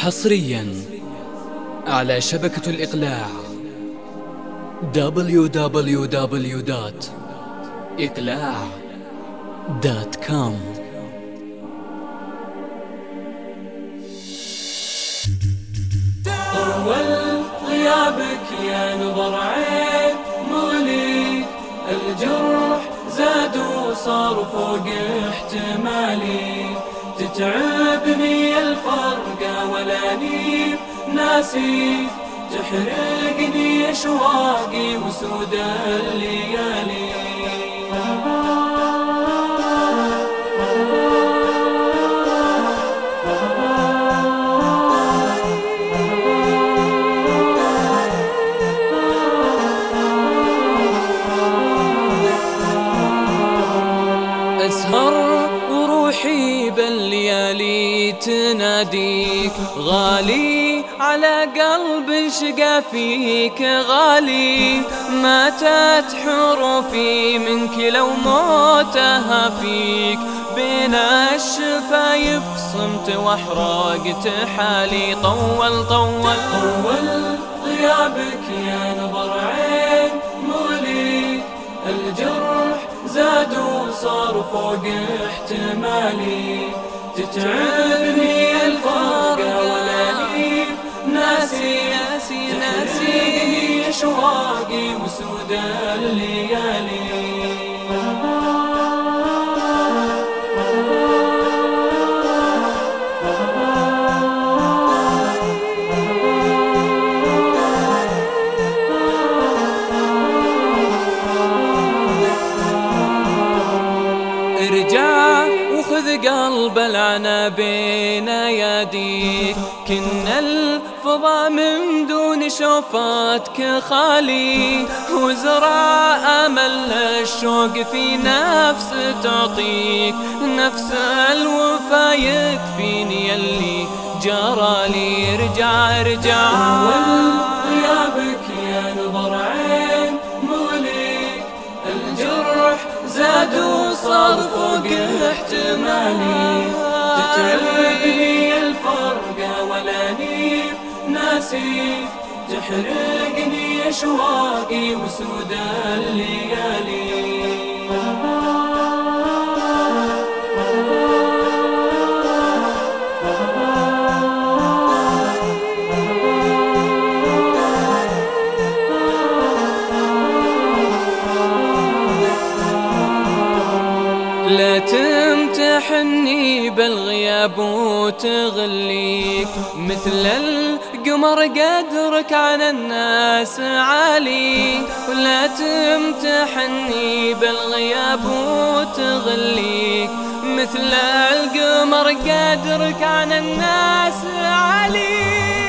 حصريا على شبكة الإقلاع www.إقلاع.com طول غيابك يا نظر عين مغلي الجرح زاد وصار فوق احتمالي تتعبني الفرقة ولا نيم ناسي. تحرقني أشواقي وسود الليالي. أسهر وروحي بالليالي تناديك غالي على قلب شقى فيك غالي ماتت حروفي منك لو موتها فيك. بين الشفايف صمت واحرقت حالي. طول طول طول غيابك يا نظر عين وصار فوق احتمالي. تتعبني الفرقة ولا لي ناسي ناسي ناسي أشواقي وسود الليالي. قلب العنا بين يديك كنا الفضا من دون شوفاتك خالي. وزرع أمل الشوق في نفس تعطيك. نفس الوفا يكفيني يلي جرالي ارجع ارجع. غيابك وصار فوق احتمالي. تتعبني الفرقة ولا نيم ناسي. تحرقني أشواقي وسود الليالي. تمتحني بالغياب وتغليك مثل القمر قدرك عن الناس عالي. ولا تمتحني بالغياب وتغليك مثل القمر قدرك عن الناس عالي.